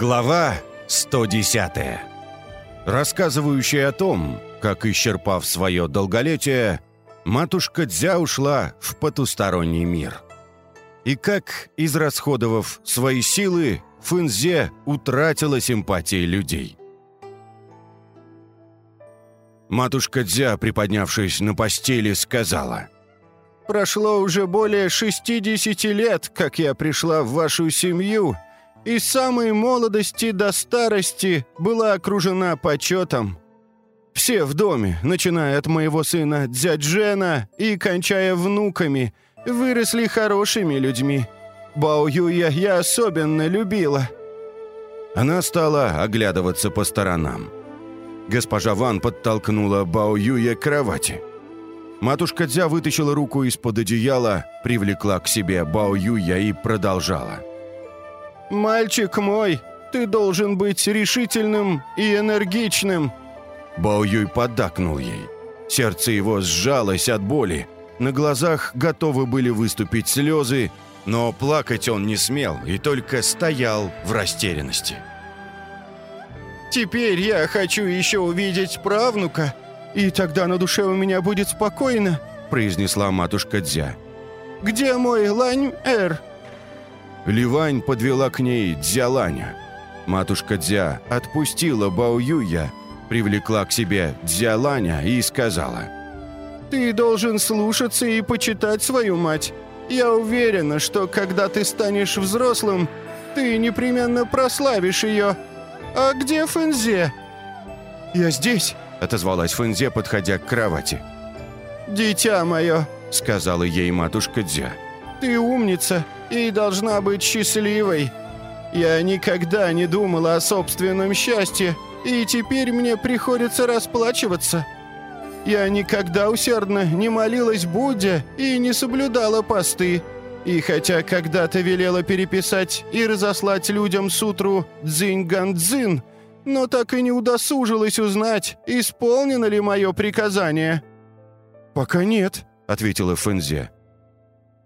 Глава 110. Рассказывающая о том, как, исчерпав свое долголетие, матушка Дзя ушла в потусторонний мир. И как, израсходовав свои силы, Фэнзе утратила симпатии людей. Матушка Дзя, приподнявшись на постели, сказала, «Прошло уже более 60 лет, как я пришла в вашу семью, и с самой молодости до старости была окружена почетом. Все в доме, начиная от моего сына Дзяджена и кончая внуками, выросли хорошими людьми. Бао Юя я особенно любила». Она стала оглядываться по сторонам. Госпожа Ван подтолкнула Бао Юя к кровати. Матушка Дзя вытащила руку из-под одеяла, привлекла к себе Бао Юя и продолжала. «Мальчик мой, ты должен быть решительным и энергичным!» Бао Юй поддакнул ей. Сердце его сжалось от боли. На глазах готовы были выступить слезы, но плакать он не смел и только стоял в растерянности. «Теперь я хочу еще увидеть правнука, и тогда на душе у меня будет спокойно», произнесла матушка Дзя. «Где мой Лань-Эр?» Ливань подвела к ней Дзяланя. Матушка Дзя отпустила Бао Юя, привлекла к себе Дзяланя и сказала. «Ты должен слушаться и почитать свою мать. Я уверена, что когда ты станешь взрослым, ты непременно прославишь ее. А где Фэнзе?» «Я здесь», — отозвалась Фэнзе, подходя к кровати. «Дитя мое», — сказала ей матушка Дзя. «Ты умница и должна быть счастливой. Я никогда не думала о собственном счастье, и теперь мне приходится расплачиваться. Я никогда усердно не молилась Будде и не соблюдала посты. И хотя когда-то велела переписать и разослать людям сутру «Дзинь-ган-дзин», но так и не удосужилась узнать, исполнено ли мое приказание. «Пока нет», — ответила Фэнзе.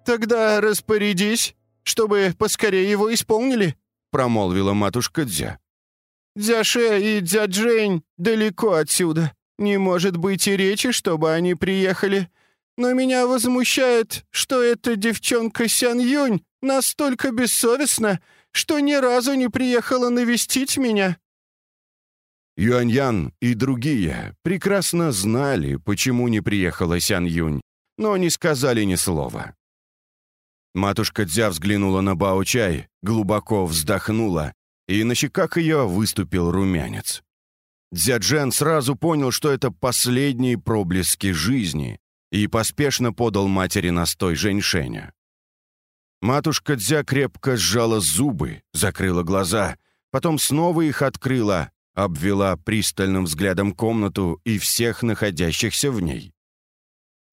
«Тогда распорядись, чтобы поскорее его исполнили», — промолвила матушка Дзя. «Дзяше и Дзяджень далеко отсюда. Не может быть и речи, чтобы они приехали. Но меня возмущает, что эта девчонка Сян Юнь настолько бессовестна, что ни разу не приехала навестить меня». Юань-Ян и другие прекрасно знали, почему не приехала Сян Юнь, но не сказали ни слова. Матушка Дзя взглянула на Бао-чай, глубоко вздохнула, и на щеках ее выступил румянец. Дзяджен сразу понял, что это последние проблески жизни, и поспешно подал матери настой женьшеня. Матушка Дзя крепко сжала зубы, закрыла глаза, потом снова их открыла, обвела пристальным взглядом комнату и всех находящихся в ней.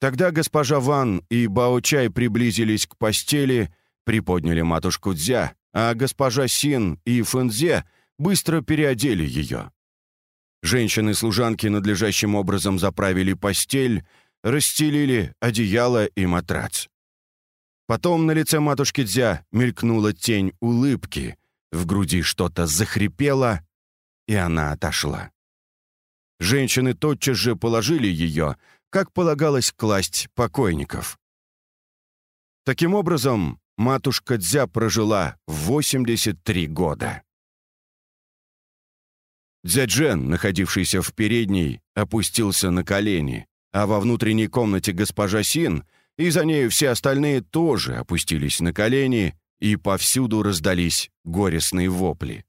Тогда госпожа Ван и Бао-чай приблизились к постели, приподняли матушку Дзя, а госпожа Син и Фэнзе быстро переодели ее. Женщины-служанки надлежащим образом заправили постель, расстелили одеяло и матрац. Потом на лице матушки Дзя мелькнула тень улыбки, в груди что-то захрипело, и она отошла. Женщины тотчас же положили ее как полагалось класть покойников. Таким образом, матушка Дзя прожила 83 года. Дзяджен, находившийся в передней, опустился на колени, а во внутренней комнате госпожа Син и за нею все остальные тоже опустились на колени, и повсюду раздались горестные вопли.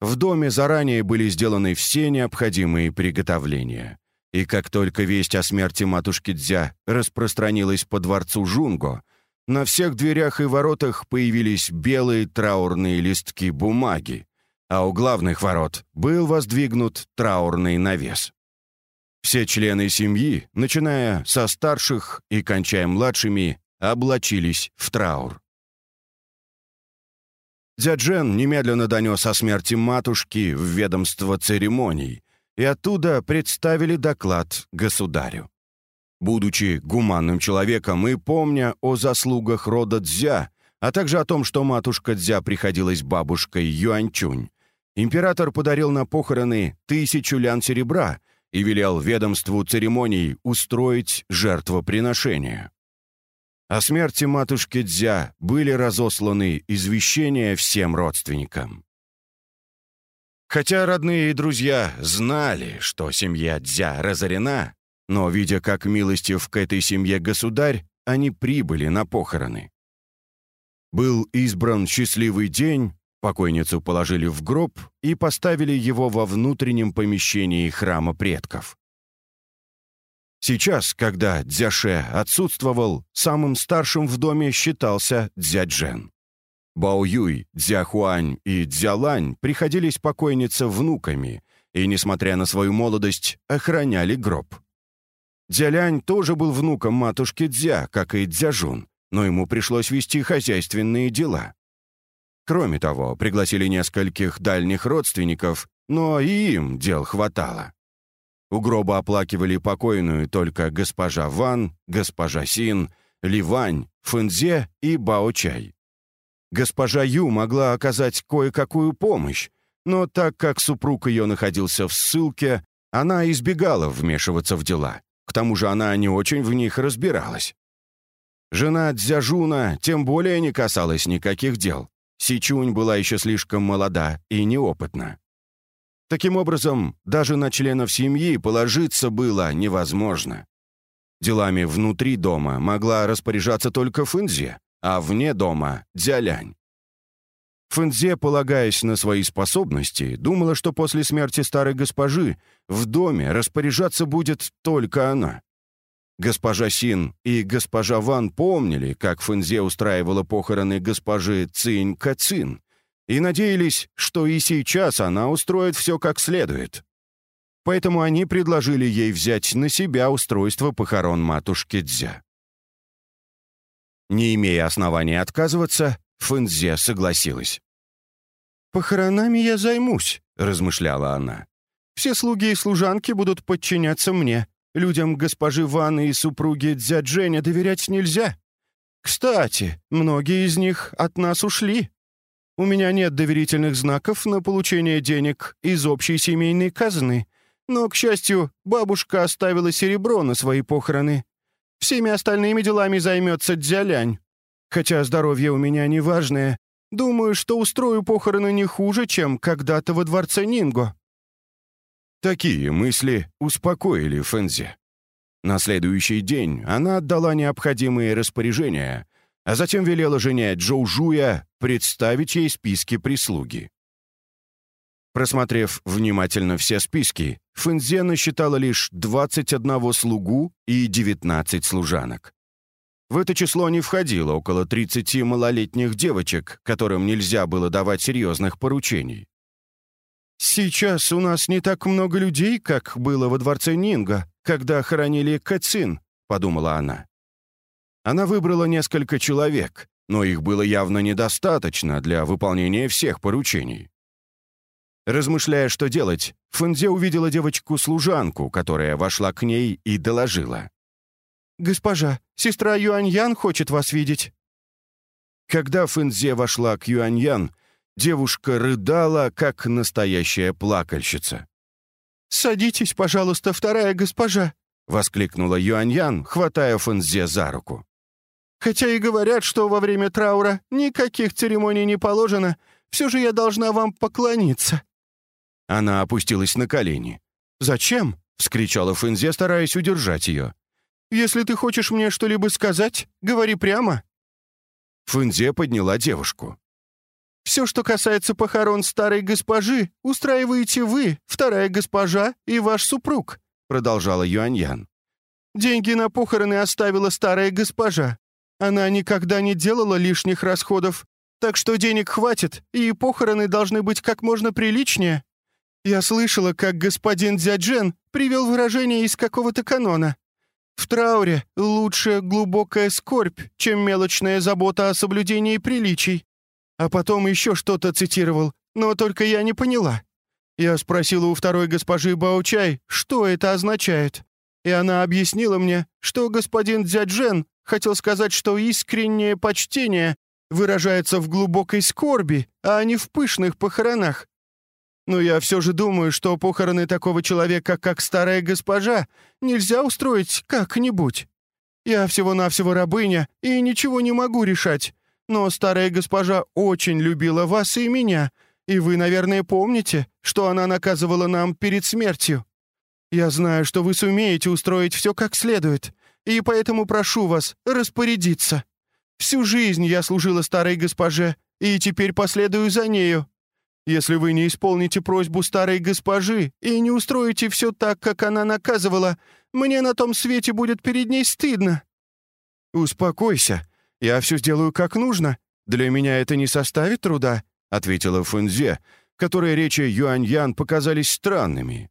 В доме заранее были сделаны все необходимые приготовления. И как только весть о смерти матушки Дзя распространилась по дворцу Жунго, на всех дверях и воротах появились белые траурные листки бумаги, а у главных ворот был воздвигнут траурный навес. Все члены семьи, начиная со старших и кончая младшими, облачились в траур. Дяджен немедленно донес о смерти матушки в ведомство церемоний, и оттуда представили доклад государю. Будучи гуманным человеком и помня о заслугах рода Дзя, а также о том, что матушка Дзя приходилась бабушкой Юаньчунь, император подарил на похороны тысячу лян серебра и велел ведомству церемоний устроить жертвоприношение. О смерти матушки Дзя были разосланы извещения всем родственникам. Хотя родные и друзья знали, что семья Дзя разорена, но, видя, как милостив к этой семье государь, они прибыли на похороны. Был избран счастливый день, покойницу положили в гроб и поставили его во внутреннем помещении храма предков. Сейчас, когда Дзяше отсутствовал, самым старшим в доме считался Дзяджен. Бао Юй, Дзяхуань и Дзялань приходились покойнице внуками и, несмотря на свою молодость, охраняли гроб. Дзялянь тоже был внуком матушки Дзя, как и Дзяжун, но ему пришлось вести хозяйственные дела. Кроме того, пригласили нескольких дальних родственников, но и им дел хватало. У гроба оплакивали покойную только госпожа Ван, госпожа Син, Ливань, Фэнзе и Бао-Чай. Госпожа Ю могла оказать кое-какую помощь, но так как супруг ее находился в ссылке, она избегала вмешиваться в дела. К тому же она не очень в них разбиралась. Жена Дзяжуна тем более не касалась никаких дел. Сичунь была еще слишком молода и неопытна. Таким образом, даже на членов семьи положиться было невозможно. Делами внутри дома могла распоряжаться только Фэнзе, а вне дома — Дзялянь. Фэнзе, полагаясь на свои способности, думала, что после смерти старой госпожи в доме распоряжаться будет только она. Госпожа Син и госпожа Ван помнили, как Фэнзе устраивала похороны госпожи Цинь Кацин, и надеялись, что и сейчас она устроит все как следует. Поэтому они предложили ей взять на себя устройство похорон матушки Дзя. Не имея основания отказываться, Фэнзе согласилась. «Похоронами я займусь», — размышляла она. «Все слуги и служанки будут подчиняться мне. Людям госпожи Ванны и супруги Дзядженя доверять нельзя. Кстати, многие из них от нас ушли. У меня нет доверительных знаков на получение денег из общей семейной казны, но, к счастью, бабушка оставила серебро на свои похороны. Всеми остальными делами займется Дзялянь. Хотя здоровье у меня неважное, думаю, что устрою похороны не хуже, чем когда-то во дворце Нинго». Такие мысли успокоили Фэнзи. На следующий день она отдала необходимые распоряжения, а затем велела жене Джоу Жуя представить ей списки прислуги. Просмотрев внимательно все списки, Фэнзе насчитала лишь 21 слугу и 19 служанок. В это число не входило около 30 малолетних девочек, которым нельзя было давать серьезных поручений. «Сейчас у нас не так много людей, как было во дворце Нинга, когда хоронили Кацин», — подумала она. Она выбрала несколько человек, но их было явно недостаточно для выполнения всех поручений. Размышляя, что делать, Фэнзе увидела девочку-служанку, которая вошла к ней и доложила. «Госпожа, сестра Юаньян хочет вас видеть». Когда Фэнзе вошла к Юаньян, девушка рыдала, как настоящая плакальщица. «Садитесь, пожалуйста, вторая госпожа», — воскликнула Юаньян, хватая Фэнзе за руку. «Хотя и говорят, что во время траура никаких церемоний не положено, все же я должна вам поклониться». Она опустилась на колени. «Зачем?» — вскричала Фэнзе, стараясь удержать ее. «Если ты хочешь мне что-либо сказать, говори прямо». Фэнзе подняла девушку. «Все, что касается похорон старой госпожи, устраиваете вы, вторая госпожа и ваш супруг», продолжала Юаньян. «Деньги на похороны оставила старая госпожа. Она никогда не делала лишних расходов, так что денег хватит, и похороны должны быть как можно приличнее. Я слышала, как господин Дзяджен привел выражение из какого-то канона. В трауре лучше глубокая скорбь, чем мелочная забота о соблюдении приличий. А потом еще что-то цитировал, но только я не поняла. Я спросила у второй госпожи Баучай, что это означает. И она объяснила мне, что господин Дзяджен хотел сказать, что искреннее почтение выражается в глубокой скорби, а не в пышных похоронах. Но я все же думаю, что похороны такого человека, как старая госпожа, нельзя устроить как-нибудь. Я всего-навсего рабыня и ничего не могу решать. Но старая госпожа очень любила вас и меня, и вы, наверное, помните, что она наказывала нам перед смертью. Я знаю, что вы сумеете устроить все как следует, и поэтому прошу вас распорядиться. Всю жизнь я служила старой госпоже, и теперь последую за нею. Если вы не исполните просьбу старой госпожи и не устроите все так, как она наказывала, мне на том свете будет перед ней стыдно». «Успокойся. Я все сделаю как нужно. Для меня это не составит труда», — ответила Фунзе, которой речи Юань-Ян показались странными.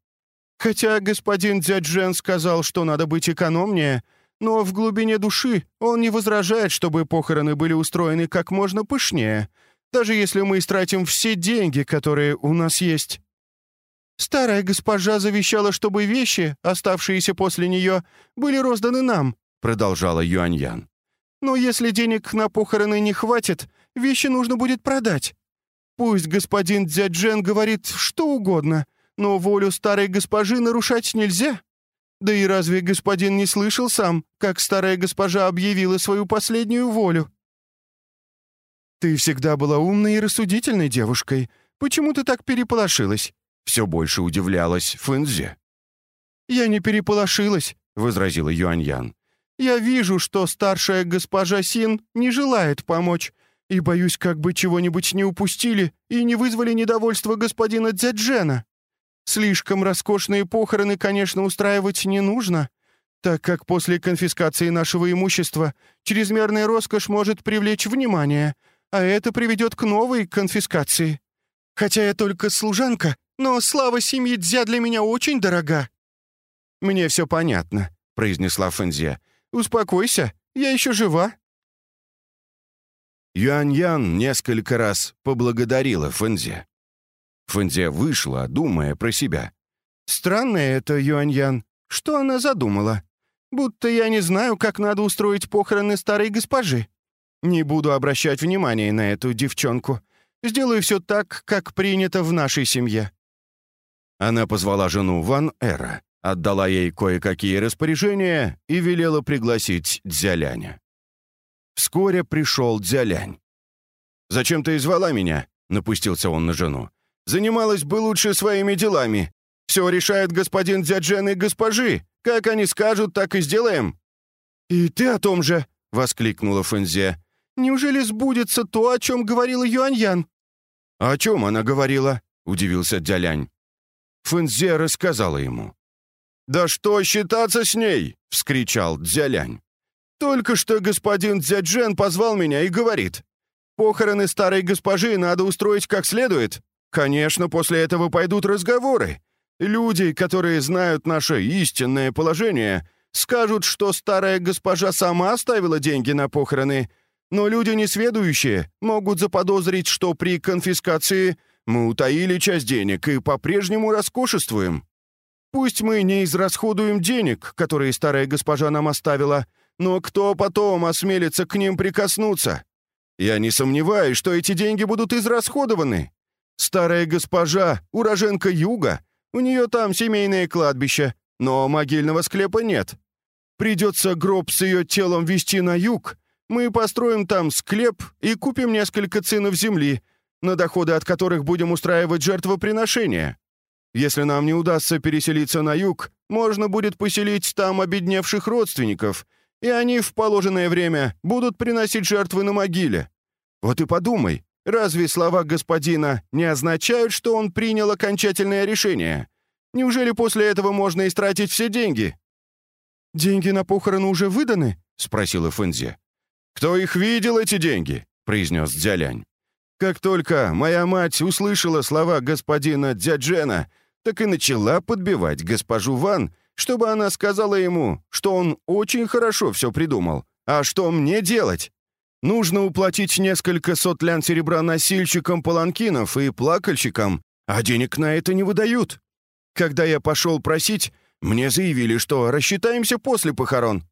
«Хотя господин Дзяджен сказал, что надо быть экономнее, но в глубине души он не возражает, чтобы похороны были устроены как можно пышнее, даже если мы истратим все деньги, которые у нас есть. Старая госпожа завещала, чтобы вещи, оставшиеся после нее, были розданы нам, продолжала Юаньян. Но если денег на похороны не хватит, вещи нужно будет продать. Пусть господин Дзяджен говорит что угодно, но волю старой госпожи нарушать нельзя. Да и разве господин не слышал сам, как старая госпожа объявила свою последнюю волю? «Ты всегда была умной и рассудительной девушкой. Почему ты так переполошилась?» Все больше удивлялась Фэнзе. «Я не переполошилась», — возразила Юаньян. «Я вижу, что старшая госпожа Син не желает помочь, и боюсь, как бы чего-нибудь не упустили и не вызвали недовольство господина Дзяджена. Слишком роскошные похороны, конечно, устраивать не нужно, так как после конфискации нашего имущества чрезмерная роскошь может привлечь внимание, а это приведет к новой конфискации. Хотя я только служанка, но слава семьи Дзя для меня очень дорога». «Мне все понятно», — произнесла Фэнзия. «Успокойся, я еще жива». Юань-Ян несколько раз поблагодарила Фэнзе. Фэнзе вышла, думая про себя. «Странное это, Юань-Ян. Что она задумала? Будто я не знаю, как надо устроить похороны старой госпожи. Не буду обращать внимания на эту девчонку. Сделаю все так, как принято в нашей семье». Она позвала жену Ван Эра, отдала ей кое-какие распоряжения и велела пригласить Дзяляня. Вскоре пришел Дзялянь. «Зачем ты звала меня?» — напустился он на жену. «Занималась бы лучше своими делами. Все решает господин Дзяджен и госпожи. Как они скажут, так и сделаем». «И ты о том же!» — воскликнула Фэнзе. Неужели сбудется то, о чем говорила Юаньян?» «О чем она говорила?» — удивился Дзялянь. Фэнзе рассказала ему. «Да что считаться с ней?» — вскричал Дзялянь. «Только что господин Дзяджен позвал меня и говорит. Похороны старой госпожи надо устроить как следует. Конечно, после этого пойдут разговоры. Люди, которые знают наше истинное положение, скажут, что старая госпожа сама оставила деньги на похороны, но люди несведущие могут заподозрить, что при конфискации мы утаили часть денег и по-прежнему роскошествуем. Пусть мы не израсходуем денег, которые старая госпожа нам оставила, но кто потом осмелится к ним прикоснуться? Я не сомневаюсь, что эти деньги будут израсходованы. Старая госпожа, уроженка юга, у нее там семейное кладбище, но могильного склепа нет. Придется гроб с ее телом везти на юг, мы построим там склеп и купим несколько цинов земли, на доходы от которых будем устраивать жертвоприношения. Если нам не удастся переселиться на юг, можно будет поселить там обедневших родственников, и они в положенное время будут приносить жертвы на могиле. Вот и подумай, разве слова господина не означают, что он принял окончательное решение? Неужели после этого можно истратить все деньги?» «Деньги на похороны уже выданы?» — спросила Фэнзи. «Кто их видел, эти деньги?» — произнес Дзялянь. Как только моя мать услышала слова господина Дзяджена, так и начала подбивать госпожу Ван, чтобы она сказала ему, что он очень хорошо все придумал. А что мне делать? Нужно уплатить несколько сот лян серебра носильщикам паланкинов и плакальщикам, а денег на это не выдают. Когда я пошел просить, мне заявили, что рассчитаемся после похорон.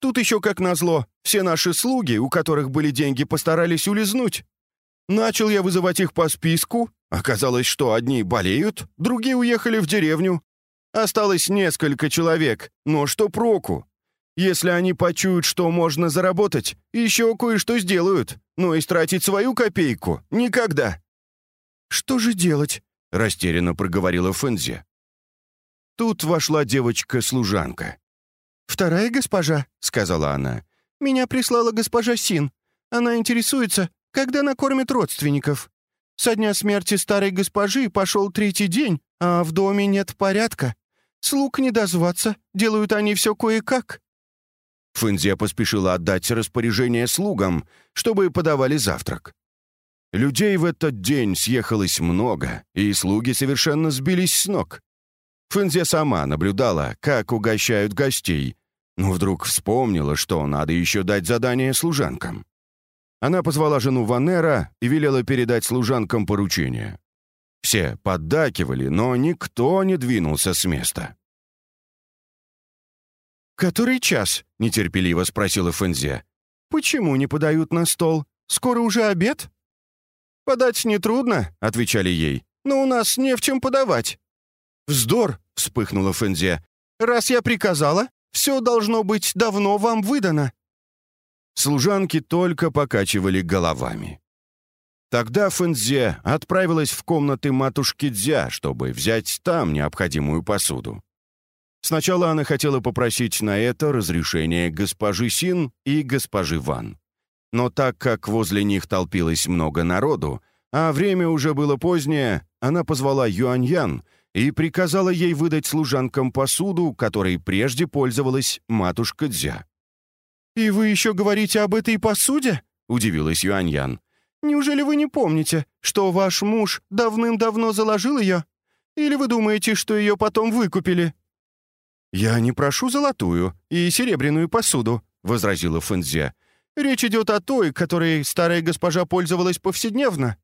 Тут еще, как назло, все наши слуги, у которых были деньги, постарались улизнуть. Начал я вызывать их по списку. Оказалось, что одни болеют, другие уехали в деревню. Осталось несколько человек, но что проку? Если они почуют, что можно заработать, еще кое-что сделают, но истратить свою копейку — никогда. «Что же делать?» — растерянно проговорила Фэнзи. Тут вошла девочка-служанка. «Вторая госпожа», — сказала она, — «меня прислала госпожа Син. Она интересуется, когда накормит родственников. Со дня смерти старой госпожи пошел третий день, а в доме нет порядка. Слуг не дозваться, делают они все кое-как». Фэнзия поспешила отдать распоряжение слугам, чтобы подавали завтрак. Людей в этот день съехалось много, и слуги совершенно сбились с ног. Фэнзия сама наблюдала, как угощают гостей, но вдруг вспомнила, что надо еще дать задание служанкам. Она позвала жену Ванера и велела передать служанкам поручение. Все поддакивали, но никто не двинулся с места. «Который час?» — нетерпеливо спросила Фэнзе. «Почему не подают на стол? Скоро уже обед?» «Подать нетрудно», — отвечали ей, «но у нас не в чем подавать». «Вздор!» — вспыхнула Фэнзе. «Раз я приказала, все должно быть давно вам выдано». Служанки только покачивали головами. Тогда Фэнзе отправилась в комнаты матушки Дзя, чтобы взять там необходимую посуду. Сначала она хотела попросить на это разрешение госпожи Син и госпожи Ван. Но так как возле них толпилось много народу, а время уже было позднее, она позвала Юаньян и приказала ей выдать служанкам посуду, которой прежде пользовалась матушка Дзя. «И вы еще говорите об этой посуде?» — удивилась Юаньян. «Неужели вы не помните, что ваш муж давным-давно заложил ее? Или вы думаете, что ее потом выкупили?» «Я не прошу золотую и серебряную посуду», — возразила Фэнзе. «Речь идет о той, которой старая госпожа пользовалась повседневно».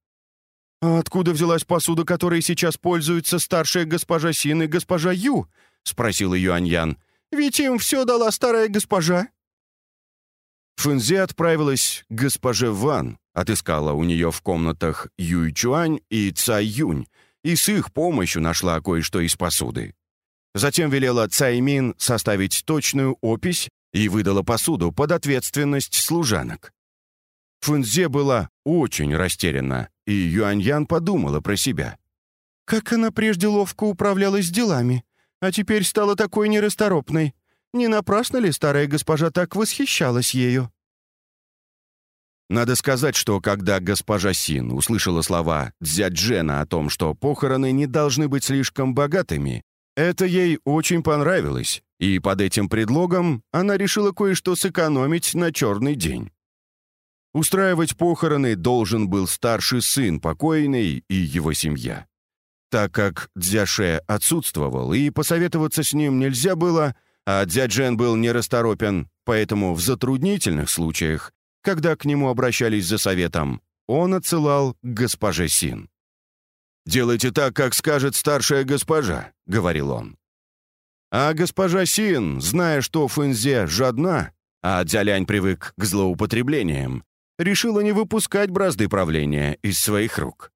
«А откуда взялась посуда, которой сейчас пользуются старшая госпожа Син и госпожа Ю?» — спросила Юаньян. «Ведь им все дала старая госпожа». Фэнзе отправилась к госпоже Ван, отыскала у нее в комнатах Юй Чуань и Цай Юнь, и с их помощью нашла кое-что из посуды. Затем велела Цаймин составить точную опись и выдала посуду под ответственность служанок. Фунзе была очень растеряна, и Юаньян подумала про себя. «Как она прежде ловко управлялась делами, а теперь стала такой нерасторопной. Не напрасно ли старая госпожа так восхищалась ею?» Надо сказать, что когда госпожа Син услышала слова Дзяджена о том, что похороны не должны быть слишком богатыми, это ей очень понравилось, и под этим предлогом она решила кое-что сэкономить на черный день. Устраивать похороны должен был старший сын покойный и его семья. Так как Дзяше отсутствовал и посоветоваться с ним нельзя было, а Дзяджен был нерасторопен, поэтому в затруднительных случаях, когда к нему обращались за советом, он отсылал к госпоже Син. «Делайте так, как скажет старшая госпожа», — говорил он. А госпожа Син, зная, что Фэнзе жадна, а Дзялянь привык к злоупотреблениям, решила не выпускать бразды правления из своих рук.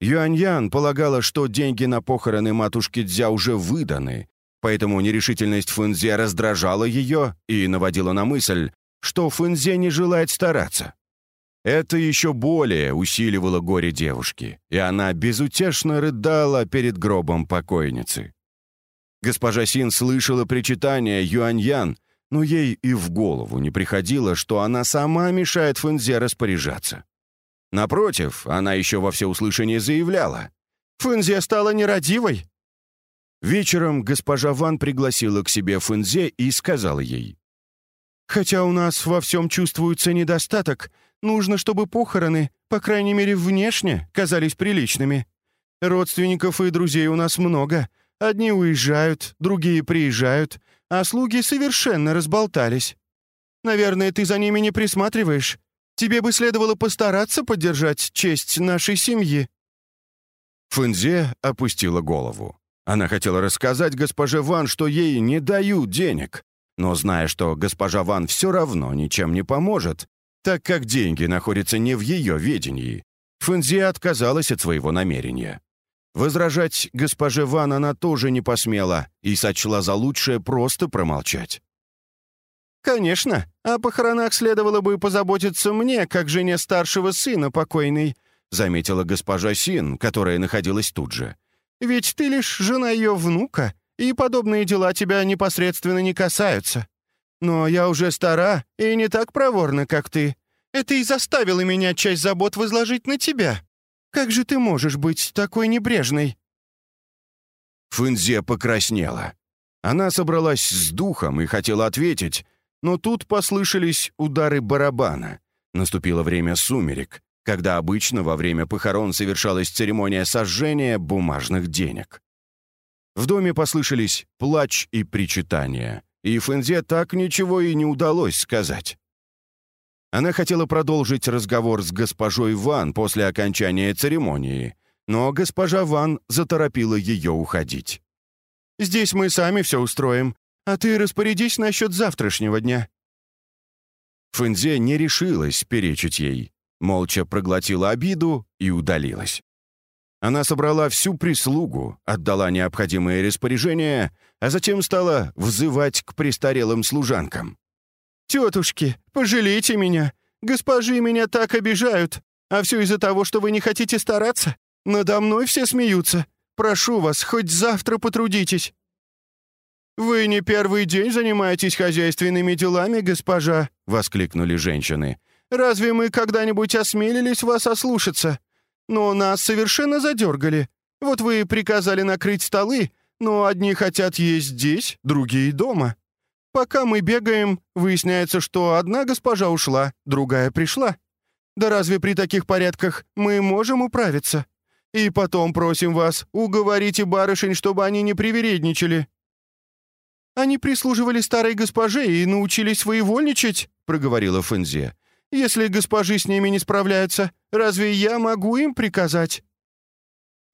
Юаньян полагала, что деньги на похороны матушки Дзя уже выданы, поэтому нерешительность Фэнзе раздражала ее и наводила на мысль, что Фэнзе не желает стараться. Это еще более усиливало горе девушки, и она безутешно рыдала перед гробом покойницы. Госпожа Син слышала причитания Юаньян, но ей и в голову не приходило, что она сама мешает Фэнзе распоряжаться. Напротив, она еще во всеуслышание заявляла. «Фэнзе стала нерадивой!» Вечером госпожа Ван пригласила к себе Фэнзе и сказала ей. «Хотя у нас во всем чувствуется недостаток, Нужно, чтобы похороны, по крайней мере, внешне, казались приличными. Родственников и друзей у нас много. Одни уезжают, другие приезжают, а слуги совершенно разболтались. Наверное, ты за ними не присматриваешь. Тебе бы следовало постараться поддержать честь нашей семьи». Фэнзе опустила голову. Она хотела рассказать госпоже Ван, что ей не дают денег, Но зная, что госпожа Ван все равно ничем не поможет, так как деньги находятся не в ее ведении, Фэнзи отказалась от своего намерения. Возражать госпоже Ван она тоже не посмела и сочла за лучшее просто промолчать. «Конечно, о похоронах следовало бы позаботиться мне, как жене старшего сына покойной», заметила госпожа Син, которая находилась тут же. «Ведь ты лишь жена ее внука, и подобные дела тебя непосредственно не касаются. Но я уже стара и не так проворна, как ты. Это и заставило меня часть забот возложить на тебя. Как же ты можешь быть такой небрежной?» Фэнзе покраснела. Она собралась с духом и хотела ответить, но тут послышались удары барабана. Наступило время сумерек, когда обычно во время похорон совершалась церемония сожжения бумажных денег. В доме послышались плач и причитания, и Фэнзе так ничего и не удалось сказать. Она хотела продолжить разговор с госпожой Ван после окончания церемонии, но госпожа Ван заторопила ее уходить. «Здесь мы сами все устроим, а ты распорядись насчет завтрашнего дня». Фэнзе не решилась перечить ей, молча проглотила обиду и удалилась. Она собрала всю прислугу, отдала необходимые распоряжения, а затем стала взывать к престарелым служанкам. «Тетушки, пожалейте меня! Госпожи меня так обижают! А все из-за того, что вы не хотите стараться? Надо мной все смеются! Прошу вас, хоть завтра потрудитесь!» «Вы не первый день занимаетесь хозяйственными делами, госпожа!» — воскликнули женщины. «Разве мы когда-нибудь осмелились вас ослушаться? Но нас совершенно задергали. Вот вы приказали накрыть столы, но одни хотят есть здесь, другие дома. Пока мы бегаем, выясняется, что одна госпожа ушла, другая пришла. Да разве при таких порядках мы можем управиться? И потом просим вас, уговорите барышень, чтобы они не привередничали. Они прислуживали старой госпоже и научились своевольничать», — проговорила Фэнзи. «Если госпожи с ними не справляются, разве я могу им приказать?»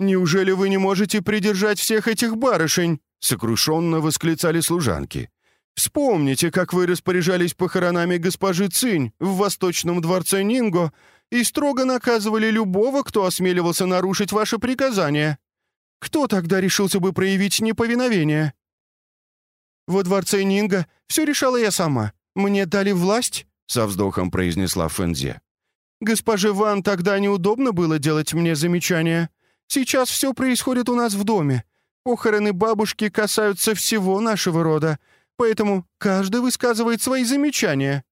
«Неужели вы не можете придержать всех этих барышень?» — сокрушенно восклицали служанки. «Вспомните, как вы распоряжались похоронами госпожи Цинь в Восточном дворце Нинго и строго наказывали любого, кто осмеливался нарушить ваше приказание. Кто тогда решился бы проявить неповиновение?» Во дворце Нинга все решала я сама. Мне дали власть», — со вздохом произнесла Фэнзе. «Госпоже Ван тогда неудобно было делать мне замечания. Сейчас все происходит у нас в доме. Похороны бабушки касаются всего нашего рода, поэтому каждый высказывает свои замечания.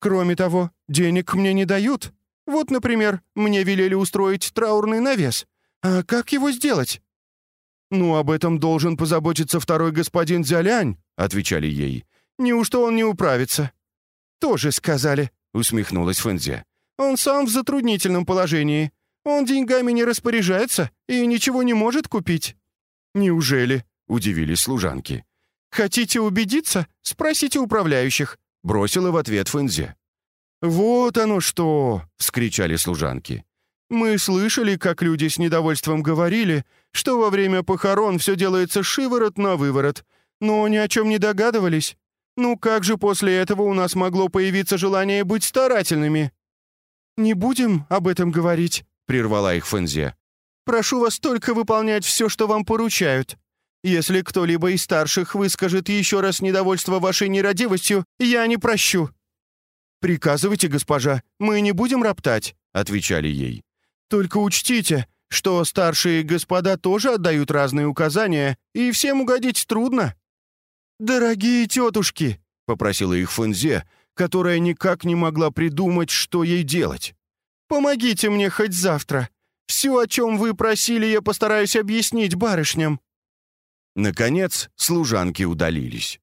Кроме того, денег мне не дают. Вот, например, мне велели устроить траурный навес. А как его сделать? «Ну, об этом должен позаботиться второй господин Дзялянь», — отвечали ей. «Неужто он не управится?» «Тоже сказали», — усмехнулась Фэнзе. «Он сам в затруднительном положении. Он деньгами не распоряжается и ничего не может купить». «Неужели?» — удивились служанки. «Хотите убедиться? Спросите управляющих», — бросила в ответ Фэнзе. «Вот оно что!» — вскричали служанки. Мы слышали, как люди с недовольством говорили, что во время похорон все делается шиворот на выворот, но ни о чем не догадывались. Ну как же после этого у нас могло появиться желание быть старательными?» «Не будем об этом говорить», — прервала их Фэнзе. «Прошу вас только выполнять все, что вам поручают. Если кто-либо из старших выскажет еще раз недовольство вашей нерадивостью, я не прощу». «Приказывайте, госпожа, мы не будем роптать», — отвечали ей. Только учтите, что старшие господа тоже отдают разные указания, и всем угодить трудно». «Дорогие тетушки», — попросила их Фэнзе, которая никак не могла придумать, что ей делать. «Помогите мне хоть завтра. Все, о чем вы просили, я постараюсь объяснить барышням». Наконец, служанки удалились.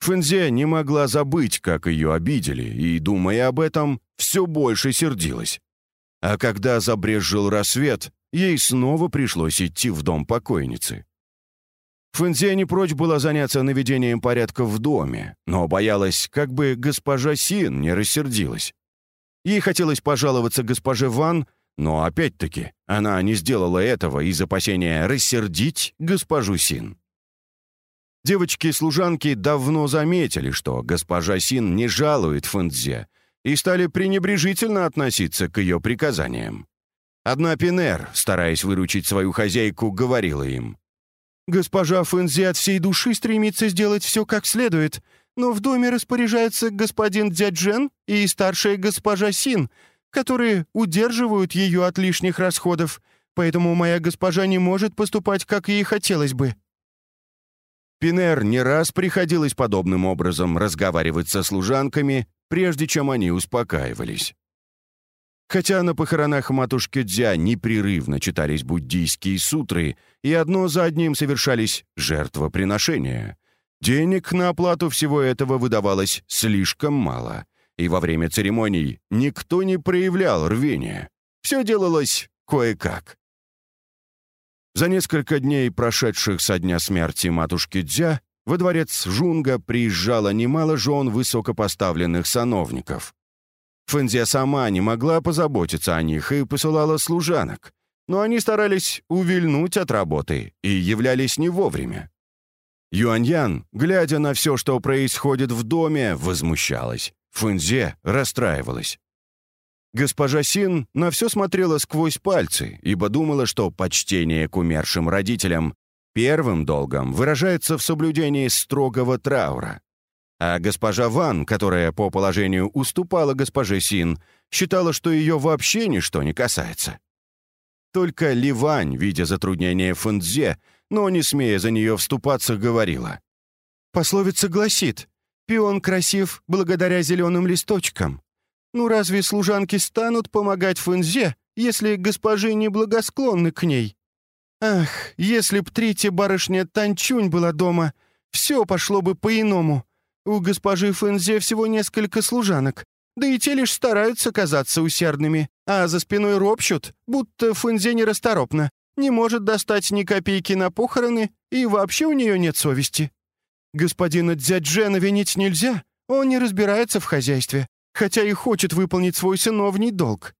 Фэнзе не могла забыть, как ее обидели, и, думая об этом, все больше сердилась. А когда забрезжил рассвет, ей снова пришлось идти в дом покойницы. Фэнзе не прочь была заняться наведением порядка в доме, но боялась, как бы госпожа Син не рассердилась. Ей хотелось пожаловаться госпоже Ван, но опять-таки она не сделала этого из опасения рассердить госпожу Син. Девочки-служанки давно заметили, что госпожа Син не жалует Фэнзе, и стали пренебрежительно относиться к ее приказаниям. Одна Пинер, стараясь выручить свою хозяйку, говорила им. «Госпожа Фэнзи от всей души стремится сделать все как следует, но в доме распоряжается господин Дзяджен и старшая госпожа Син, которые удерживают ее от лишних расходов, поэтому моя госпожа не может поступать, как ей хотелось бы». Пинер не раз приходилось подобным образом разговаривать со служанками, прежде чем они успокаивались. Хотя на похоронах матушки Дзя непрерывно читались буддийские сутры, и одно за одним совершались жертвоприношения, денег на оплату всего этого выдавалось слишком мало, и во время церемоний никто не проявлял рвения. Все делалось кое-как. За несколько дней, прошедших со дня смерти матушки Дзя, во дворец Жунга приезжало немало жен высокопоставленных сановников. Фэнзя сама не могла позаботиться о них и посылала служанок, но они старались увильнуть от работы и являлись не вовремя. Юаньян, глядя на все, что происходит в доме, возмущалась. Фэнзе расстраивалась. Госпожа Син на все смотрела сквозь пальцы, ибо думала, что почтение к умершим родителям первым долгом выражается в соблюдении строгого траура. А госпожа Ван, которая по положению уступала госпоже Син, считала, что ее вообще ничто не касается. Только Ливань, видя затруднение Фэнзе, но не смея за нее вступаться, говорила. «Пословица гласит, пион красив благодаря зеленым листочкам. Ну разве служанки станут помогать Фэнзе, если госпожи не благосклонны к ней? Ах, если б третья барышня Танчунь была дома, все пошло бы по-иному. У госпожи Фэнзе всего несколько служанок, да и те лишь стараются казаться усердными, а за спиной ропщут, будто Фэнзе нерасторопна, не может достать ни копейки на похороны, и вообще у нее нет совести. Господина Дзяджена винить нельзя, он не разбирается в хозяйстве, хотя и хочет выполнить свой сыновний долг.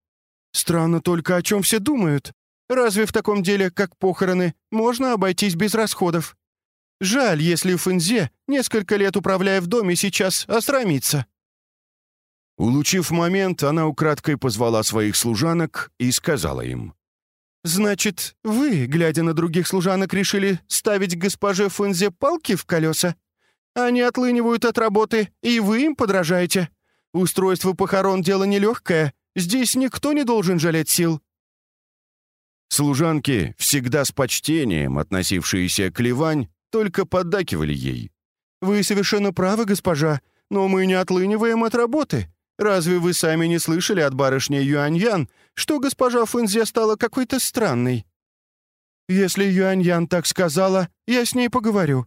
Странно только, о чем все думают. Разве в таком деле, как похороны, можно обойтись без расходов? Жаль, если Фэнзе, несколько лет управляя в доме, сейчас осрамится». Улучив момент, она украдкой позвала своих служанок и сказала им. «Значит, вы, глядя на других служанок, решили ставить госпоже Фэнзе палки в колеса? Они отлынивают от работы, и вы им подражаете. Устройство похорон — дело нелегкое. Здесь никто не должен жалеть сил». Служанки, всегда с почтением относившиеся к Ливань, только поддакивали ей. «Вы совершенно правы, госпожа, но мы не отлыниваем от работы. Разве вы сами не слышали от барышни Юаньян, что госпожа Фэнзе стала какой-то странной?» «Если Юаньян так сказала, я с ней поговорю.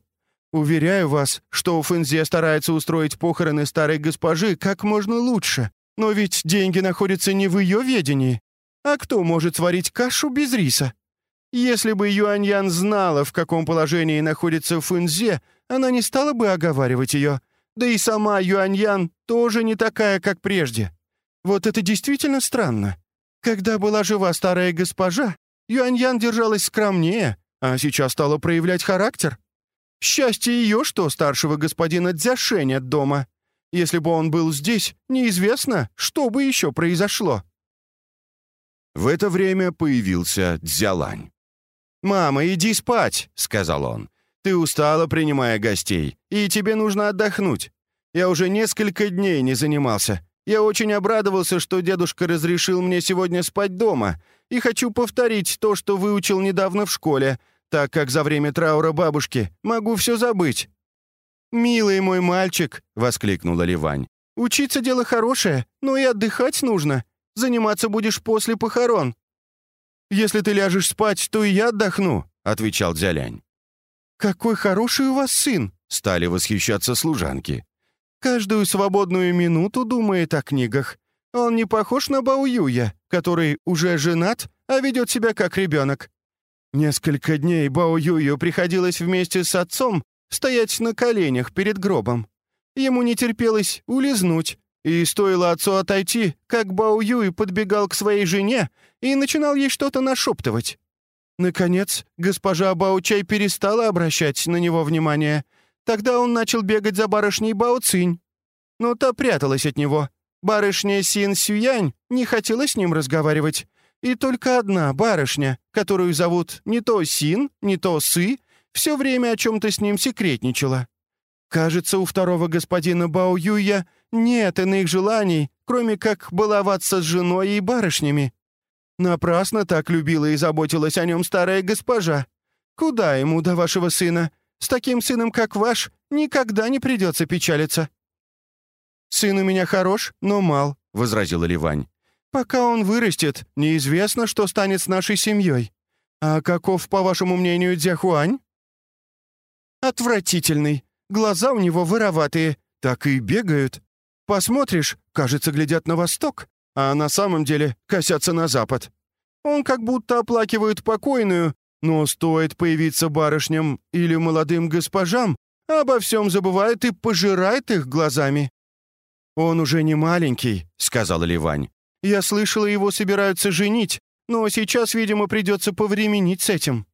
Уверяю вас, что Фэнзе старается устроить похороны старой госпожи как можно лучше, но ведь деньги находятся не в ее ведении. А кто может сварить кашу без риса?» Если бы Юаньян знала, в каком положении находится Фэнзе, она не стала бы оговаривать ее. Да и сама Юаньян тоже не такая, как прежде. Вот это действительно странно. Когда была жива старая госпожа, Юаньян держалась скромнее, а сейчас стала проявлять характер. Счастье ее, что старшего господина Дзяше нет дома. Если бы он был здесь, неизвестно, что бы еще произошло. В это время появился Дзялань. «Мама, иди спать», — сказал он. «Ты устала, принимая гостей, и тебе нужно отдохнуть. Я уже несколько дней не занимался. Я очень обрадовался, что дедушка разрешил мне сегодня спать дома, и хочу повторить то, что выучил недавно в школе, так как за время траура бабушки могу все забыть». «Милый мой мальчик», — воскликнула Ливань, — «учиться дело хорошее, но и отдыхать нужно. Заниматься будешь после похорон. «Если ты ляжешь спать, то и я отдохну», — отвечал Дзялянь. «Какой хороший у вас сын!» — стали восхищаться служанки. «Каждую свободную минуту думает о книгах. Он не похож на Баоюя, который уже женат, а ведет себя как ребенок. Несколько дней Баоюю приходилось вместе с отцом стоять на коленях перед гробом. Ему не терпелось улизнуть, и стоило отцу отойти, как Бао Юй подбегал к своей жене и начинал ей что-то нашептывать. Наконец, госпожа Бао Чай перестала обращать на него внимание, Тогда он начал бегать за барышней Бао Цинь. Но та пряталась от него. Барышня Син Сюянь не хотела с ним разговаривать. И только одна барышня, которую зовут не то Син, не то Сы, все время о чем-то с ним секретничала. Кажется, у второго господина Бао Юя нет иных желаний, кроме как баловаться с женой и барышнями. Напрасно так любила и заботилась о нем старая госпожа. Куда ему до вашего сына? С таким сыном, как ваш, никогда не придется печалиться». «Сын у меня хорош, но мал», — возразила Ливань. «Пока он вырастет, неизвестно, что станет с нашей семьей. А каков, по вашему мнению, Дзяхуань?» «Отвратительный. Глаза у него вороватые, так и бегают. Посмотришь, кажется, глядят на восток, а на самом деле косятся на запад. Он как будто оплакивает покойную, но стоит появиться барышням или молодым госпожам, обо всем забывает и пожирает их глазами. «Он уже не маленький», — сказала Ливань. «Я слышала, его собираются женить, но сейчас, видимо, придется повременить с этим».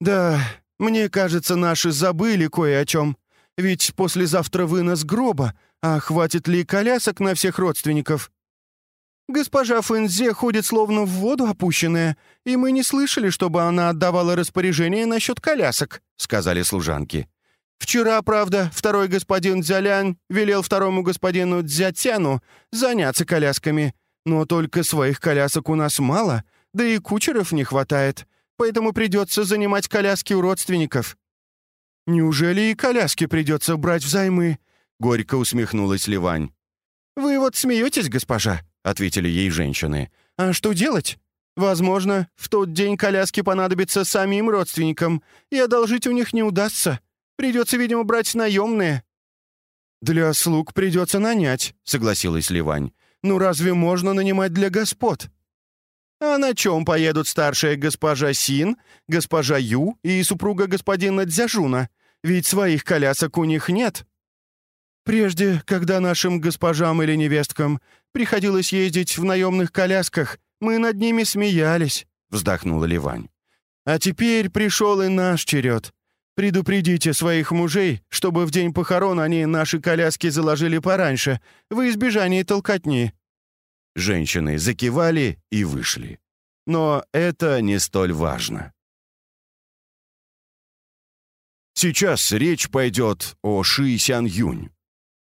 «Да, мне кажется, наши забыли кое о чем. Ведь послезавтра вынос гроба, а хватит ли колясок на всех родственников?» «Госпожа Фэнзе ходит словно в воду опущенная, и мы не слышали, чтобы она отдавала распоряжение насчет колясок», — сказали служанки. «Вчера, правда, второй господин Дзялян велел второму господину Дзятяну заняться колясками, но только своих колясок у нас мало, да и кучеров не хватает, поэтому придется занимать коляски у родственников». «Неужели и коляски придется брать взаймы?» — горько усмехнулась Ливань. «Вы вот смеетесь, госпожа?» — ответили ей женщины. «А что делать? Возможно, в тот день коляски понадобятся самим родственникам, и одолжить у них не удастся. Придется, видимо, брать наемные». «Для слуг придется нанять», — согласилась Ливань. «Ну разве можно нанимать для господ?» «А на чем поедут старшая госпожа Син, госпожа Ю и супруга господина Дзяжуна? Ведь своих колясок у них нет». Прежде, когда нашим госпожам или невесткам приходилось ездить в наемных колясках, мы над ними смеялись», — вздохнула Ливань. «А теперь пришел и наш черед. Предупредите своих мужей, чтобы в день похорон они наши коляски заложили пораньше, в избежании толкотни». Женщины закивали и вышли. Но это не столь важно. Сейчас речь пойдет о Ши Сян Юнь.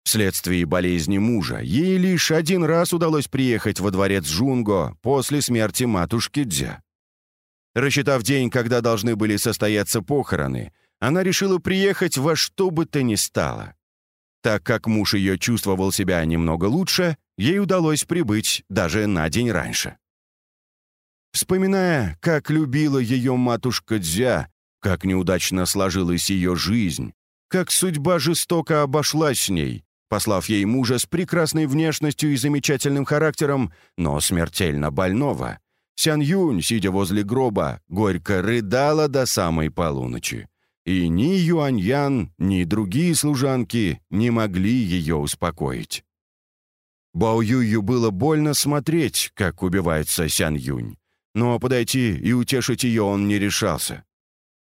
Вследствие болезни мужа ей лишь один раз удалось приехать во дворец Жунго после смерти матушки Дзя. Рассчитав день, когда должны были состояться похороны, она решила приехать во что бы то ни стало. Так как муж ее чувствовал себя немного лучше, ей удалось прибыть даже на день раньше. Вспоминая, как любила ее матушка Дзя, как неудачно сложилась ее жизнь, как судьба жестоко обошлась с ней, послав ей мужа с прекрасной внешностью и замечательным характером, но смертельно больного. Сян Юнь, сидя возле гроба, горько рыдала до самой полуночи. И ни Юань Ян, ни другие служанки не могли ее успокоить. Бао Юю было больно смотреть, как убивается Сян Юнь, но подойти и утешить ее он не решался.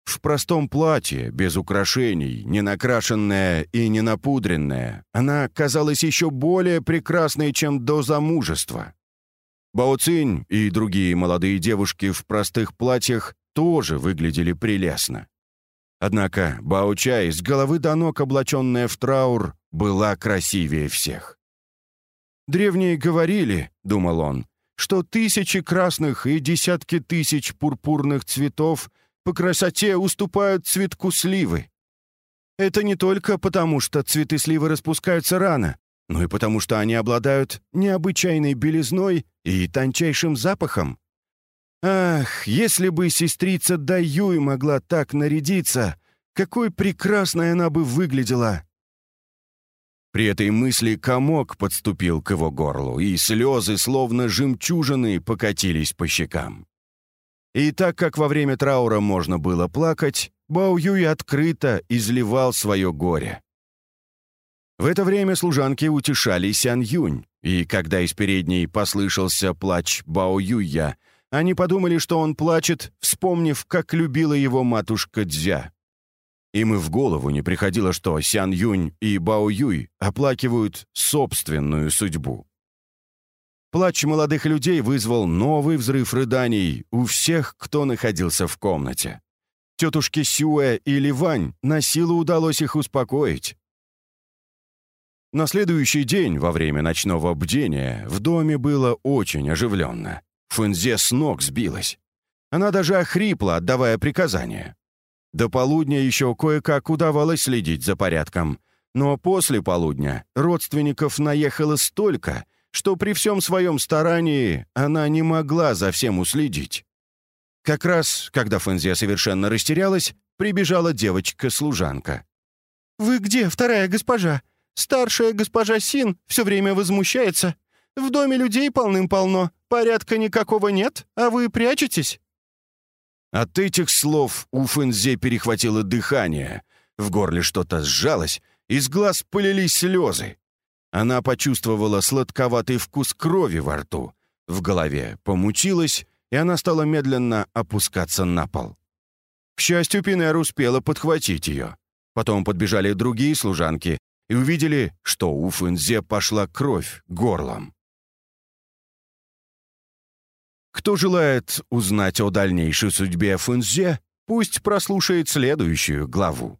В простом платье, без украшений, не накрашенная и не напудренная, она казалась еще более прекрасной, чем до замужества. Бао Цинь и другие молодые девушки в простых платьях тоже выглядели прелестно. Однако Бао Чай, с головы до ног облаченная в траур, была красивее всех. «Древние говорили, — думал он, — что тысячи красных и десятки тысяч пурпурных цветов по красоте уступают цветку сливы. Это не только потому, что цветы сливы распускаются рано, но и потому, что они обладают необычайной белизной и тончайшим запахом. Ах, если бы сестрица Даюй могла так нарядиться, какой прекрасной она бы выглядела! При этой мысли комок подступил к его горлу, и слезы, словно жемчужины, покатились по щекам. И так как во время траура можно было плакать, Бао Юй открыто изливал свое горе. В это время служанки утешали Сян Юнь, и когда из передней послышался плач Бао Юя, они подумали, что он плачет, вспомнив, как любила его матушка Дзя. Им и в голову не приходило, что Сян Юнь и Бао Юй оплакивают собственную судьбу. Плач молодых людей вызвал новый взрыв рыданий у всех, кто находился в комнате. Тетушке Сюэ и Ливань на силу удалось их успокоить. На следующий день, во время ночного бдения, в доме было очень оживленно. Фэнзе с ног сбилась. Она даже охрипла, отдавая приказания. До полудня еще кое-как удавалось следить за порядком, но после полудня родственников наехало столько, что при всем своем старании она не могла за всем уследить. Как раз, когда Фэнзе совершенно растерялась, прибежала девочка-служанка. «Вы где, вторая госпожа? Старшая госпожа Син все время возмущается. В доме людей полным-полно, порядка никакого нет, а вы прячетесь». От этих слов у Фэнзе перехватило дыхание, в горле что-то сжалось, из глаз полились слезы. Она почувствовала сладковатый вкус крови во рту, в голове помутилась, и она стала медленно опускаться на пол. К счастью, Пинер успела подхватить ее. Потом подбежали другие служанки и увидели, что у Фэнзе пошла кровь горлом. Кто желает узнать о дальнейшей судьбе Фэнзе, пусть прослушает следующую главу.